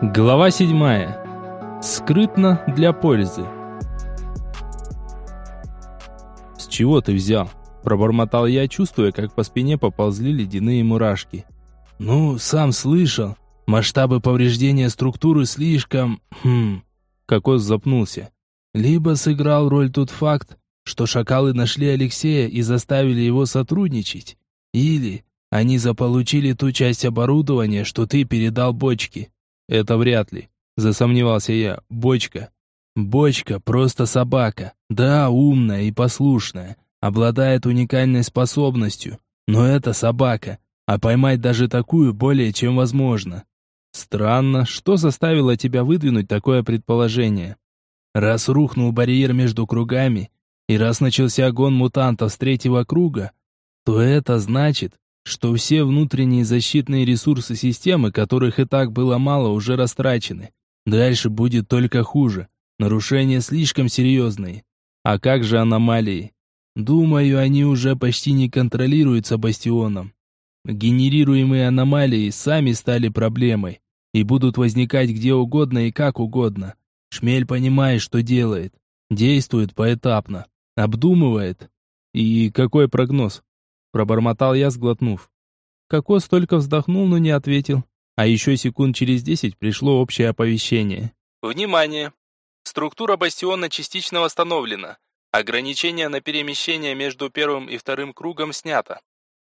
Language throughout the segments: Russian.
Глава седьмая. Скрытно для пользы. «С чего ты взял?» – пробормотал я, чувствуя, как по спине поползли ледяные мурашки. «Ну, сам слышал. Масштабы повреждения структуры слишком... Хм...» Кокос запнулся. «Либо сыграл роль тот факт, что шакалы нашли Алексея и заставили его сотрудничать, или они заполучили ту часть оборудования, что ты передал бочке». Это вряд ли, засомневался я. Бочка. Бочка просто собака. Да, умная и послушная, обладает уникальной способностью, но это собака, а поймать даже такую более чем возможно. Странно, что заставило тебя выдвинуть такое предположение? Раз рухнул барьер между кругами, и раз начался гон мутантов с третьего круга, то это значит, что все внутренние защитные ресурсы системы, которых и так было мало, уже растрачены. Дальше будет только хуже. Нарушения слишком серьезные. А как же аномалии? Думаю, они уже почти не контролируются бастионом. Генерируемые аномалии сами стали проблемой и будут возникать где угодно и как угодно. Шмель понимает, что делает. Действует поэтапно. Обдумывает. И какой прогноз? Пробормотал я, сглотнув. Кокос только вздохнул, но не ответил. А еще секунд через десять пришло общее оповещение. Внимание! Структура бастиона частично восстановлена. Ограничение на перемещение между первым и вторым кругом снято.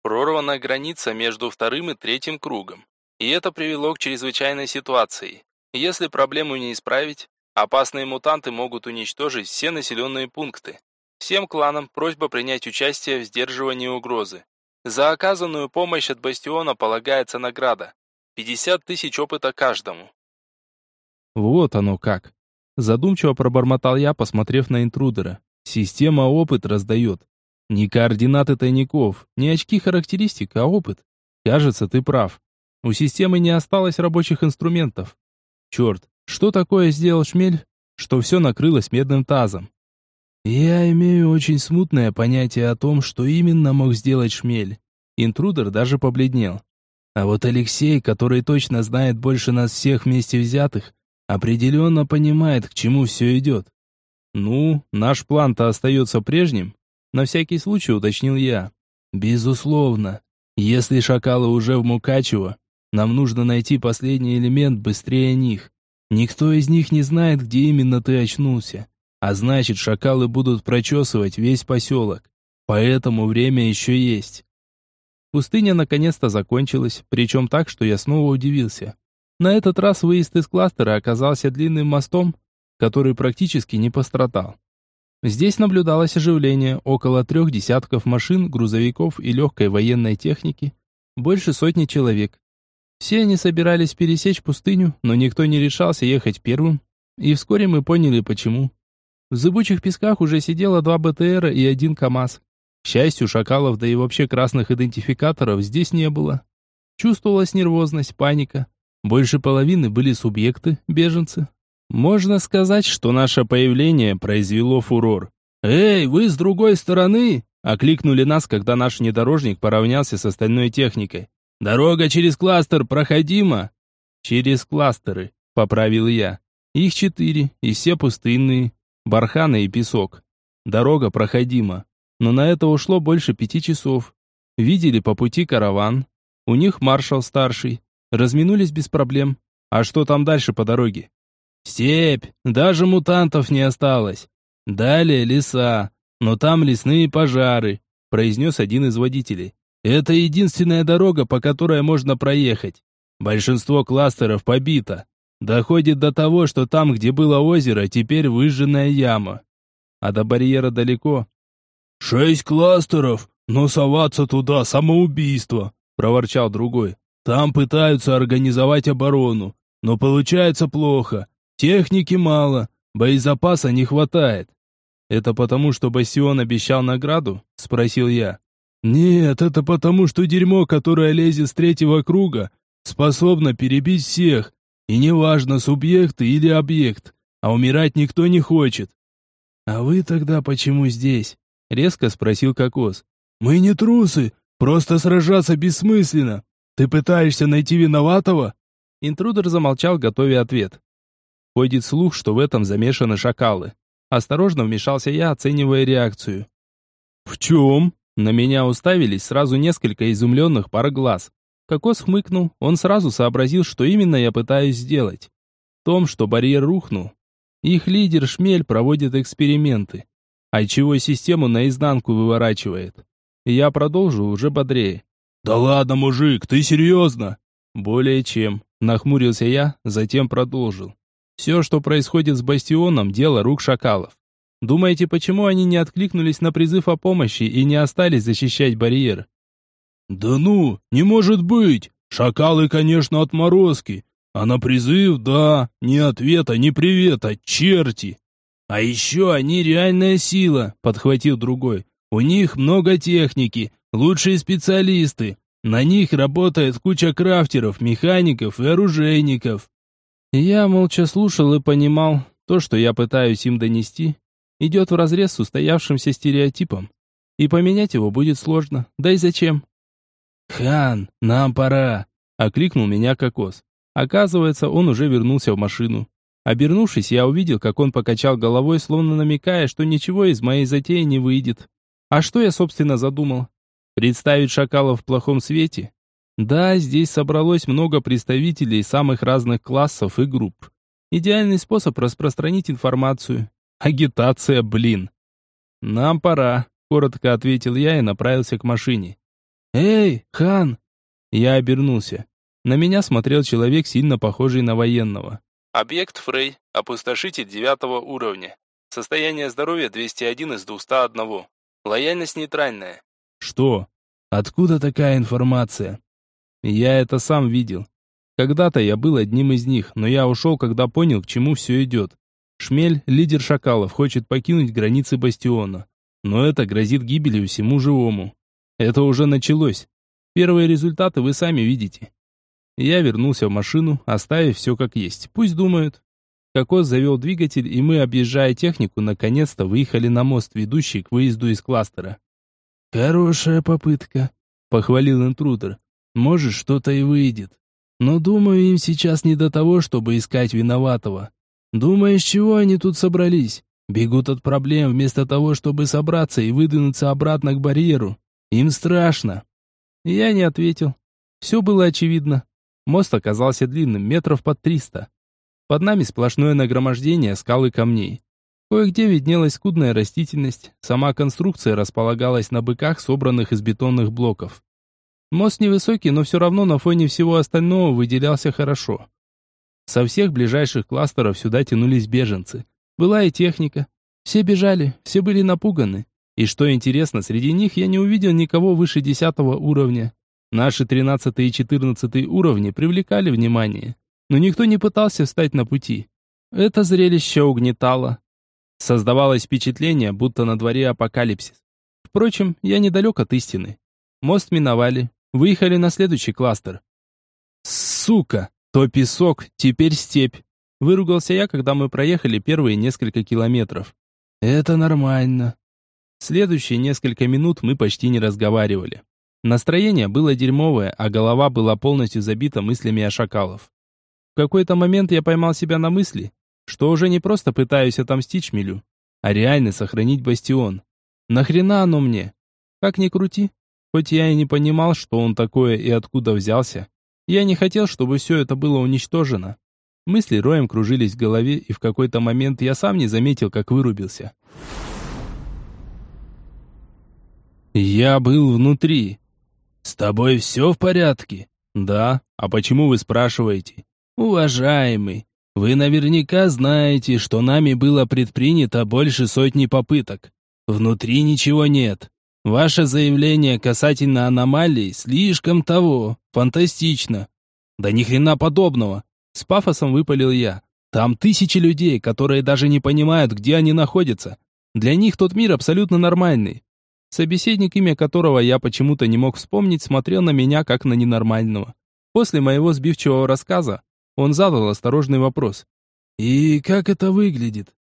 Прорвана граница между вторым и третьим кругом. И это привело к чрезвычайной ситуации. Если проблему не исправить, опасные мутанты могут уничтожить все населенные пункты. Всем кланам просьба принять участие в сдерживании угрозы. За оказанную помощь от Бастиона полагается награда. 50 тысяч опыта каждому. Вот оно как. Задумчиво пробормотал я, посмотрев на интрудера. Система опыт раздает. Не координаты тайников, не очки характеристик, а опыт. Кажется, ты прав. У системы не осталось рабочих инструментов. Черт, что такое сделал шмель, что все накрылось медным тазом? Я имею очень смутное понятие о том, что именно мог сделать шмель. Интрудер даже побледнел. А вот Алексей, который точно знает больше нас всех вместе взятых, определенно понимает, к чему все идет. Ну, наш план-то остается прежним, на всякий случай уточнил я. Безусловно. Если шакалы уже в Мукачево, нам нужно найти последний элемент быстрее них. Никто из них не знает, где именно ты очнулся. А значит, шакалы будут прочесывать весь поселок. Поэтому время еще есть. Пустыня наконец-то закончилась, причем так, что я снова удивился. На этот раз выезд из кластера оказался длинным мостом, который практически не пострадал. Здесь наблюдалось оживление, около трех десятков машин, грузовиков и легкой военной техники, больше сотни человек. Все они собирались пересечь пустыню, но никто не решался ехать первым, и вскоре мы поняли почему. В зыбучих песках уже сидело два БТРа и один КАМАЗ. К счастью, шакалов, да и вообще красных идентификаторов здесь не было. Чувствовалась нервозность, паника. Больше половины были субъекты, беженцы. Можно сказать, что наше появление произвело фурор. «Эй, вы с другой стороны!» Окликнули нас, когда наш внедорожник поравнялся с остальной техникой. «Дорога через кластер проходима?» «Через кластеры», — поправил я. «Их четыре, и все пустынные барханы и песок. Дорога проходима, но на это ушло больше пяти часов. Видели по пути караван. У них маршал старший. Разминулись без проблем. А что там дальше по дороге? Степь, даже мутантов не осталось. Далее леса, но там лесные пожары, произнес один из водителей. Это единственная дорога, по которой можно проехать. Большинство кластеров побито. Доходит до того, что там, где было озеро, теперь выжженная яма. А до барьера далеко. «Шесть кластеров, но соваться туда самоубийство», — проворчал другой. «Там пытаются организовать оборону, но получается плохо. Техники мало, боезапаса не хватает». «Это потому, что Бастион обещал награду?» — спросил я. «Нет, это потому, что дерьмо, которое лезет с третьего круга, способно перебить всех, и неважно, субъект или объект, а умирать никто не хочет. А вы тогда почему здесь? Резко спросил Кокос. Мы не трусы, просто сражаться бессмысленно. Ты пытаешься найти виноватого? Интрудер замолчал, готовя ответ. Ходит слух, что в этом замешаны шакалы. Осторожно вмешался я, оценивая реакцию. «В чем?» На меня уставились сразу несколько изумленных пар глаз. Кокос хмыкнул, он сразу сообразил, что именно я пытаюсь сделать. В том, что барьер рухнул. Их лидер Шмель проводит эксперименты. А чего систему наизнанку выворачивает. Я продолжу уже бодрее. «Да ладно, мужик, ты серьезно?» «Более чем», — нахмурился я, затем продолжил. «Все, что происходит с Бастионом, дело рук шакалов. Думаете, почему они не откликнулись на призыв о помощи и не остались защищать барьер? Да ну, не может быть. Шакалы, конечно, отморозки. А на призыв, да, ни ответа, ни привета, черти. А еще они реальная сила, подхватил другой. У них много техники, лучшие специалисты. На них работает куча крафтеров, механиков и оружейников. Я молча слушал и понимал, то, что я пытаюсь им донести, идет вразрез с устоявшимся стереотипом. И поменять его будет сложно. Да и зачем? «Хан, нам пора!» — окликнул меня Кокос. Оказывается, он уже вернулся в машину. Обернувшись, я увидел, как он покачал головой, словно намекая, что ничего из моей затеи не выйдет. А что я, собственно, задумал? Представить шакала в плохом свете? Да, здесь собралось много представителей самых разных классов и групп. Идеальный способ распространить информацию. Агитация, блин. Нам пора, коротко ответил я и направился к машине. Эй, хан! Я обернулся. На меня смотрел человек, сильно похожий на военного. Объект Фрей, опустошитель девятого уровня. Состояние здоровья 201 из 201. Лояльность нейтральная. Что? Откуда такая информация? Я это сам видел. Когда-то я был одним из них, но я ушел, когда понял, к чему все идет. Шмель, лидер шакалов, хочет покинуть границы бастиона. Но это грозит гибелью всему живому. Это уже началось. Первые результаты вы сами видите. Я вернулся в машину, оставив все как есть. Пусть думают. Кокос завел двигатель, и мы, объезжая технику, наконец-то выехали на мост, ведущий к выезду из кластера. «Хорошая попытка», — похвалил интрудер. «Может, что-то и выйдет. Но, думаю, им сейчас не до того, чтобы искать виноватого. Думаешь, чего они тут собрались? Бегут от проблем вместо того, чтобы собраться и выдвинуться обратно к барьеру. Им страшно. Я не ответил. Все было очевидно. Мост оказался длинным, метров под триста. Под нами сплошное нагромождение скал и камней. Кое-где виднелась скудная растительность, сама конструкция располагалась на быках, собранных из бетонных блоков. Мост невысокий, но все равно на фоне всего остального выделялся хорошо. Со всех ближайших кластеров сюда тянулись беженцы. Была и техника. Все бежали, все были напуганы. И что интересно, среди них я не увидел никого выше десятого уровня. Наши тринадцатый и четырнадцатый уровни привлекали внимание, но никто не пытался встать на пути. Это зрелище угнетало. Создавалось впечатление, будто на дворе апокалипсис. Впрочем, я недалек от истины. Мост миновали, выехали на следующий кластер. Сука! То песок, теперь степь. Выругался я, когда мы проехали первые несколько километров. Это нормально. Следующие несколько минут мы почти не разговаривали. Настроение было дерьмовое, а голова была полностью забита мыслями о шакалов. В какой-то момент я поймал себя на мысли, что уже не просто пытаюсь отомстить Шмелю, а реально сохранить бастион. Нахрена оно мне? Как ни крути, хоть я и не понимал, что он такое и откуда взялся, я не хотел, чтобы все это было уничтожено. Мысли роем кружились в голове, и в какой-то момент я сам не заметил, как вырубился. Я был внутри. «С тобой все в порядке?» «Да. А почему вы спрашиваете?» «Уважаемый, вы наверняка знаете, что нами было предпринято больше сотни попыток. Внутри ничего нет. Ваше заявление касательно аномалий слишком того, фантастично. Да ни хрена подобного. С пафосом выпалил я. Там тысячи людей, которые даже не понимают, где они находятся. Для них тот мир абсолютно нормальный. Собеседник, имя которого я почему-то не мог вспомнить, смотрел на меня как на ненормального. После моего сбивчивого рассказа он задал осторожный вопрос. «И как это выглядит?»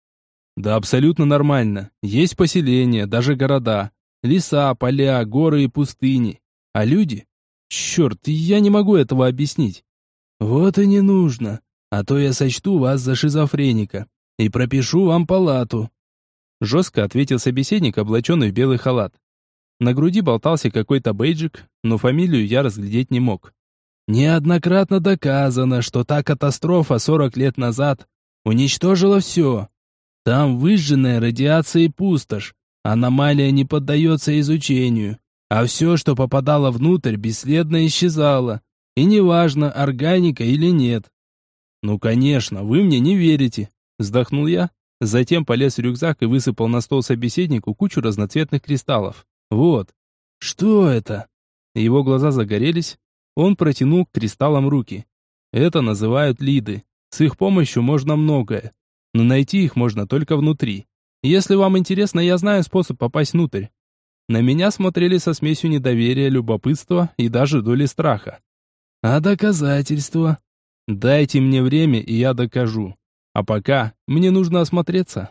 «Да абсолютно нормально. Есть поселения, даже города. Леса, поля, горы и пустыни. А люди? Черт, я не могу этого объяснить. Вот и не нужно, а то я сочту вас за шизофреника и пропишу вам палату. Жестко ответил собеседник, облаченный в белый халат. На груди болтался какой-то бейджик, но фамилию я разглядеть не мог. Неоднократно доказано, что та катастрофа 40 лет назад уничтожила все. Там выжженная радиацией пустошь, аномалия не поддается изучению, а все, что попадало внутрь, бесследно исчезало. И неважно, органика или нет. «Ну, конечно, вы мне не верите», — вздохнул я, затем полез в рюкзак и высыпал на стол собеседнику кучу разноцветных кристаллов. «Вот». «Что это?» Его глаза загорелись, он протянул к кристаллам руки. Это называют лиды. С их помощью можно многое, но найти их можно только внутри. Если вам интересно, я знаю способ попасть внутрь. На меня смотрели со смесью недоверия, любопытства и даже доли страха. А доказательства? Дайте мне время, и я докажу. А пока мне нужно осмотреться.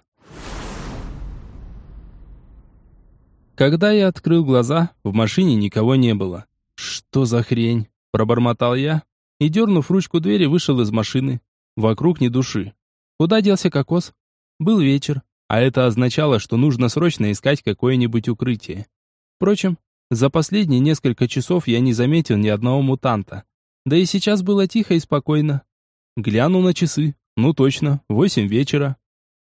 Когда я открыл глаза, в машине никого не было. Что за хрень? Пробормотал я и, дернув ручку двери, вышел из машины. Вокруг ни души. Куда делся кокос? Был вечер, а это означало, что нужно срочно искать какое-нибудь укрытие. Впрочем, за последние несколько часов я не заметил ни одного мутанта. Да и сейчас было тихо и спокойно. Глянул на часы. Ну точно, восемь вечера.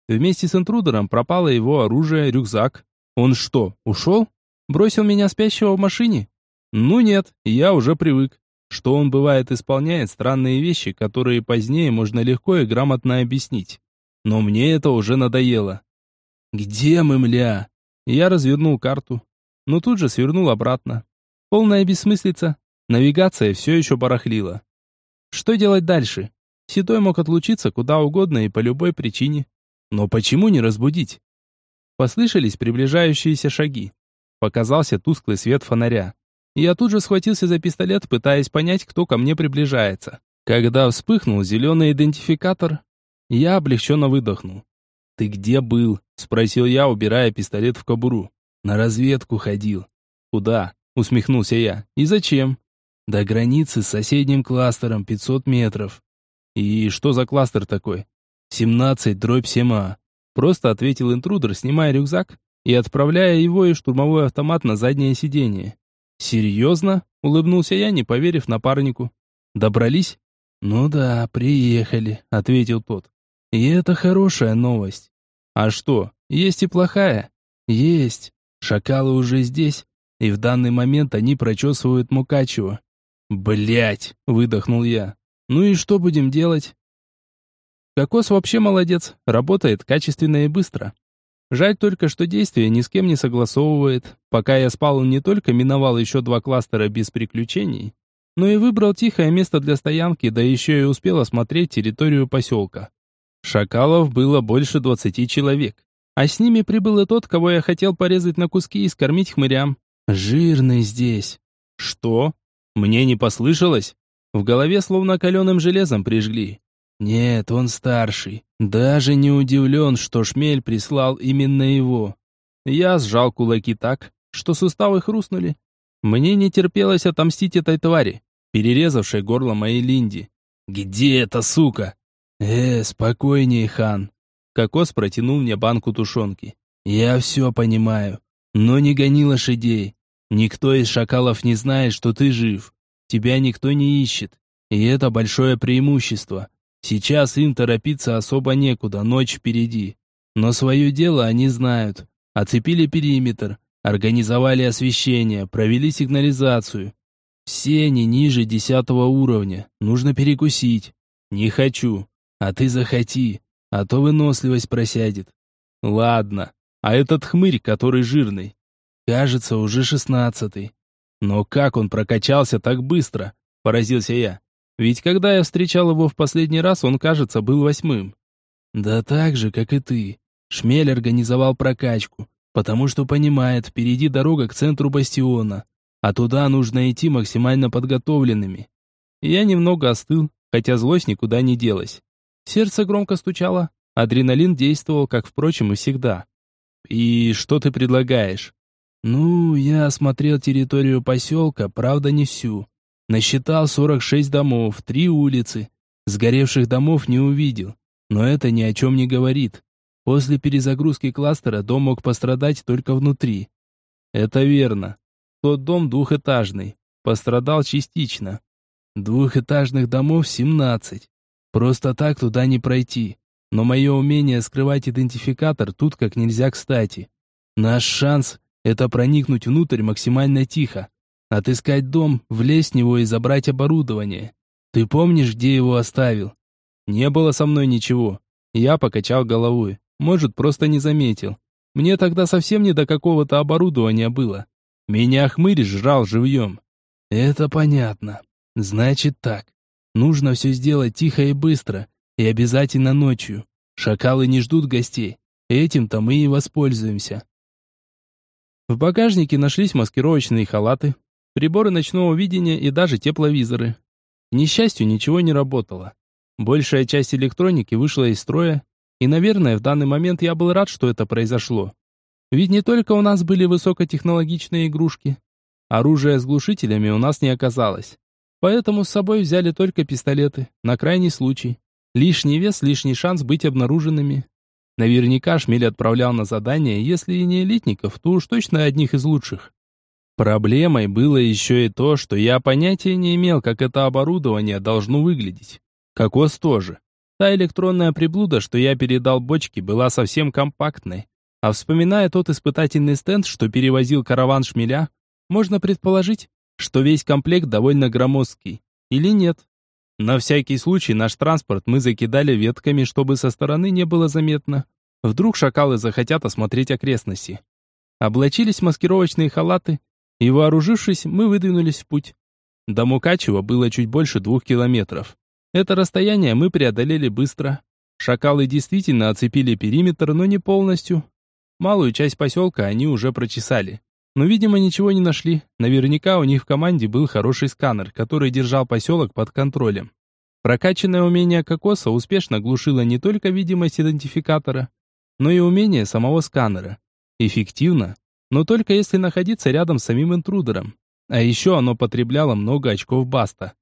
Вместе с интрудером пропало его оружие, рюкзак. Он что, ушел? Бросил меня спящего в машине? Ну нет, я уже привык что он бывает исполняет странные вещи, которые позднее можно легко и грамотно объяснить. Но мне это уже надоело. Где мы, мля? Я развернул карту, но тут же свернул обратно. Полная бессмыслица. Навигация все еще барахлила. Что делать дальше? Седой мог отлучиться куда угодно и по любой причине. Но почему не разбудить? Послышались приближающиеся шаги. Показался тусклый свет фонаря. Я тут же схватился за пистолет, пытаясь понять, кто ко мне приближается. Когда вспыхнул зеленый идентификатор, я облегченно выдохнул. «Ты где был?» – спросил я, убирая пистолет в кобуру. «На разведку ходил». «Куда?» – усмехнулся я. «И зачем?» «До границы с соседним кластером 500 метров». «И что за кластер такой?» «17 дробь 7А», – просто ответил интрудер, снимая рюкзак и отправляя его и штурмовой автомат на заднее сиденье. «Серьезно?» — улыбнулся я, не поверив напарнику. «Добрались?» «Ну да, приехали», — ответил тот. «И это хорошая новость». «А что, есть и плохая?» «Есть. Шакалы уже здесь, и в данный момент они прочесывают Мукачево». «Блядь!» — выдохнул я. «Ну и что будем делать?» Кокос вообще молодец, работает качественно и быстро. Жаль только, что действие ни с кем не согласовывает. Пока я спал, он не только миновал еще два кластера без приключений, но и выбрал тихое место для стоянки, да еще и успел осмотреть территорию поселка. Шакалов было больше двадцати человек, а с ними прибыл и тот, кого я хотел порезать на куски и скормить хмырям. Жирный здесь. Что? Мне не послышалось? В голове словно каленым железом прижгли. Нет, он старший. Даже не удивлен, что Шмель прислал именно его. Я сжал кулаки так, что суставы хрустнули. Мне не терпелось отомстить этой твари, перерезавшей горло моей Линди. «Где эта сука?» «Э, спокойнее, хан». Кокос протянул мне банку тушенки. «Я все понимаю, но не гони лошадей. Никто из шакалов не знает, что ты жив. Тебя никто не ищет, и это большое преимущество. Сейчас им торопиться особо некуда, ночь впереди. Но свое дело они знают. Оцепили периметр, организовали освещение, провели сигнализацию. Все не ниже десятого уровня. Нужно перекусить. Не хочу. А ты захоти, а то выносливость просядет. Ладно. А этот хмырь, который жирный? Кажется, уже шестнадцатый. Но как он прокачался так быстро? Поразился я. Ведь когда я встречал его в последний раз, он, кажется, был восьмым. Да так же, как и ты. Шмель организовал прокачку, потому что понимает, впереди дорога к центру бастиона, а туда нужно идти максимально подготовленными. Я немного остыл, хотя злость никуда не делась. Сердце громко стучало, адреналин действовал, как, впрочем, и всегда. «И что ты предлагаешь?» «Ну, я осмотрел территорию поселка, правда не всю. Насчитал 46 домов, три улицы. Сгоревших домов не увидел, но это ни о чем не говорит. После перезагрузки кластера дом мог пострадать только внутри. Это верно. Тот дом двухэтажный. Пострадал частично. Двухэтажных домов 17. Просто так туда не пройти. Но мое умение скрывать идентификатор тут как нельзя кстати. Наш шанс — это проникнуть внутрь максимально тихо. Отыскать дом, влезть в него и забрать оборудование. Ты помнишь, где его оставил? Не было со мной ничего. Я покачал головой. Может, просто не заметил. Мне тогда совсем не до какого-то оборудования было. Меня хмырь жрал живьем. Это понятно. Значит так. Нужно все сделать тихо и быстро. И обязательно ночью. Шакалы не ждут гостей. Этим-то мы и воспользуемся. В багажнике нашлись маскировочные халаты, приборы ночного видения и даже тепловизоры. К несчастью, ничего не работало. Большая часть электроники вышла из строя, и, наверное, в данный момент я был рад, что это произошло. Ведь не только у нас были высокотехнологичные игрушки. Оружия с глушителями у нас не оказалось. Поэтому с собой взяли только пистолеты, на крайний случай. Лишний вес, лишний шанс быть обнаруженными. Наверняка Шмель отправлял на задание, если и не элитников, то уж точно одних из лучших. Проблемой было еще и то, что я понятия не имел, как это оборудование должно выглядеть. Кокос тоже. Та электронная приблуда, что я передал бочке, была совсем компактной. А вспоминая тот испытательный стенд, что перевозил караван шмеля, можно предположить, что весь комплект довольно громоздкий. Или нет? На всякий случай наш транспорт мы закидали ветками, чтобы со стороны не было заметно. Вдруг шакалы захотят осмотреть окрестности. Облачились маскировочные халаты, и вооружившись, мы выдвинулись в путь. До Мукачева было чуть больше двух километров. Это расстояние мы преодолели быстро. Шакалы действительно оцепили периметр, но не полностью. Малую часть поселка они уже прочесали. Но, видимо, ничего не нашли. Наверняка у них в команде был хороший сканер, который держал поселок под контролем. Прокачанное умение кокоса успешно глушило не только видимость идентификатора, но и умение самого сканера. Эффективно, но только если находиться рядом с самим интрудером. А еще оно потребляло много очков баста.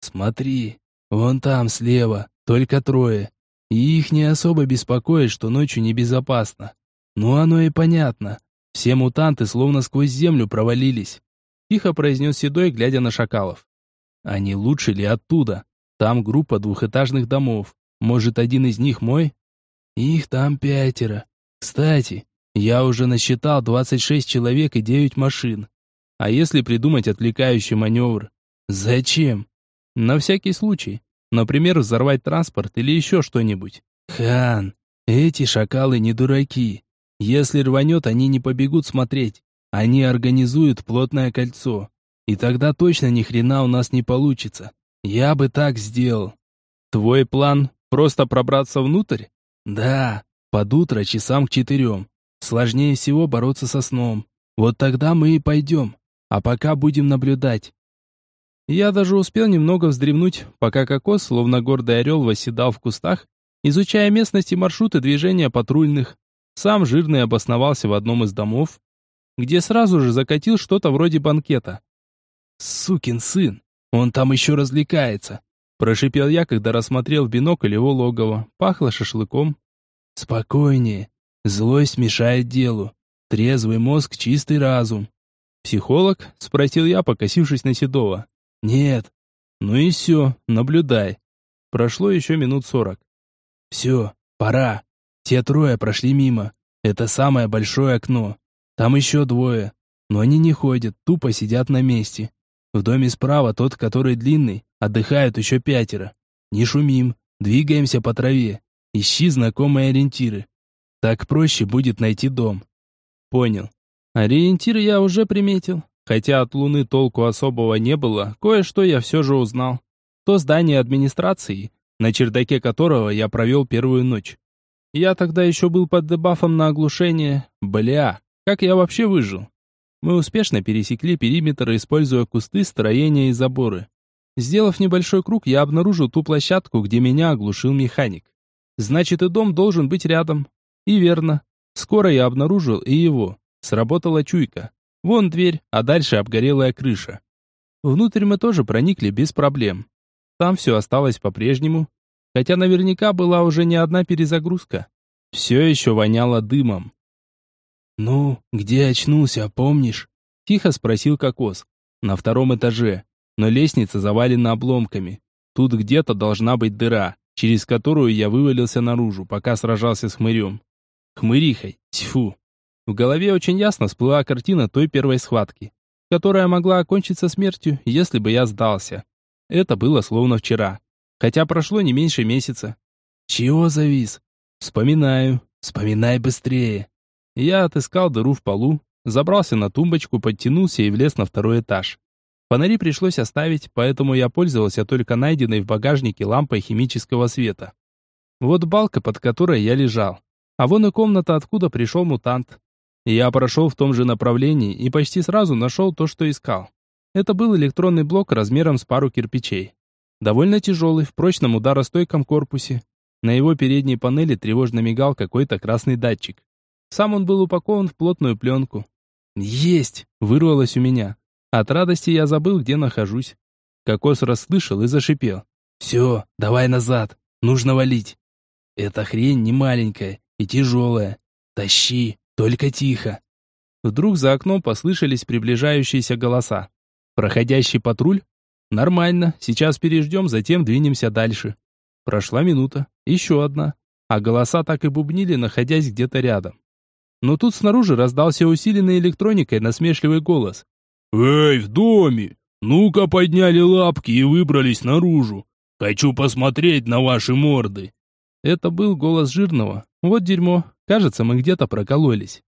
«Смотри, вон там слева, только трое. И их не особо беспокоит, что ночью небезопасно. Ну оно и понятно. Все мутанты словно сквозь землю провалились. Тихо произнес Седой, глядя на шакалов. Они лучше ли оттуда? Там группа двухэтажных домов. Может, один из них мой? Их там пятеро. Кстати, я уже насчитал 26 человек и 9 машин. А если придумать отвлекающий маневр? Зачем? На всякий случай. Например, взорвать транспорт или еще что-нибудь. Хан, эти шакалы не дураки. Если рванет, они не побегут смотреть. Они организуют плотное кольцо. И тогда точно ни хрена у нас не получится. Я бы так сделал. Твой план просто пробраться внутрь? Да, под утро часам к четырем. Сложнее всего бороться со сном. Вот тогда мы и пойдем. А пока будем наблюдать. Я даже успел немного вздремнуть, пока кокос, словно гордый орел, восседал в кустах, изучая местности маршруты движения патрульных. Сам жирный обосновался в одном из домов, где сразу же закатил что-то вроде банкета. «Сукин сын! Он там еще развлекается!» Прошипел я, когда рассмотрел в бинокль его логово. Пахло шашлыком. «Спокойнее. Злость мешает делу. Трезвый мозг, чистый разум. Психолог? Спросил я, покосившись на Седова. Нет. Ну и все, наблюдай. Прошло еще минут сорок. Все, пора. Те трое прошли мимо. Это самое большое окно. Там еще двое. Но они не ходят, тупо сидят на месте. В доме справа тот, который длинный, отдыхают еще пятеро. Не шумим, двигаемся по траве. Ищи знакомые ориентиры. Так проще будет найти дом. Понял. Ориентир я уже приметил. Хотя от Луны толку особого не было, кое-что я все же узнал. То здание администрации, на чердаке которого я провел первую ночь. Я тогда еще был под дебафом на оглушение. Бля, как я вообще выжил? Мы успешно пересекли периметр, используя кусты, строения и заборы. Сделав небольшой круг, я обнаружил ту площадку, где меня оглушил механик. Значит, и дом должен быть рядом. И верно. Скоро я обнаружил и его. Сработала чуйка. Вон дверь, а дальше обгорелая крыша. Внутрь мы тоже проникли без проблем. Там все осталось по-прежнему, хотя наверняка была уже не одна перезагрузка. Все еще воняло дымом. «Ну, где очнулся, помнишь?» Тихо спросил Кокос. «На втором этаже, но лестница завалена обломками. Тут где-то должна быть дыра, через которую я вывалился наружу, пока сражался с хмырем. Хмырихой, тьфу!» В голове очень ясно всплыла картина той первой схватки, которая могла окончиться смертью, если бы я сдался. Это было словно вчера, хотя прошло не меньше месяца. «Чего завис?» «Вспоминаю. Вспоминай быстрее». Я отыскал дыру в полу, забрался на тумбочку, подтянулся и влез на второй этаж. Фонари пришлось оставить, поэтому я пользовался только найденной в багажнике лампой химического света. Вот балка, под которой я лежал. А вон и комната, откуда пришел мутант. Я прошел в том же направлении и почти сразу нашел то, что искал. Это был электронный блок размером с пару кирпичей. Довольно тяжелый, в прочном ударостойком корпусе. На его передней панели тревожно мигал какой-то красный датчик. Сам он был упакован в плотную пленку. «Есть!» — вырвалось у меня. От радости я забыл, где нахожусь. Кокос расслышал и зашипел. «Все, давай назад, нужно валить. Эта хрень не маленькая и тяжелая. Тащи, только тихо». Вдруг за окном послышались приближающиеся голоса. «Проходящий патруль? Нормально, сейчас переждем, затем двинемся дальше». Прошла минута, еще одна, а голоса так и бубнили, находясь где-то рядом. Но тут снаружи раздался усиленный электроникой насмешливый голос. «Эй, в доме! Ну-ка подняли лапки и выбрались наружу! Хочу посмотреть на ваши морды!» Это был голос жирного. Вот дерьмо. Кажется, мы где-то прокололись.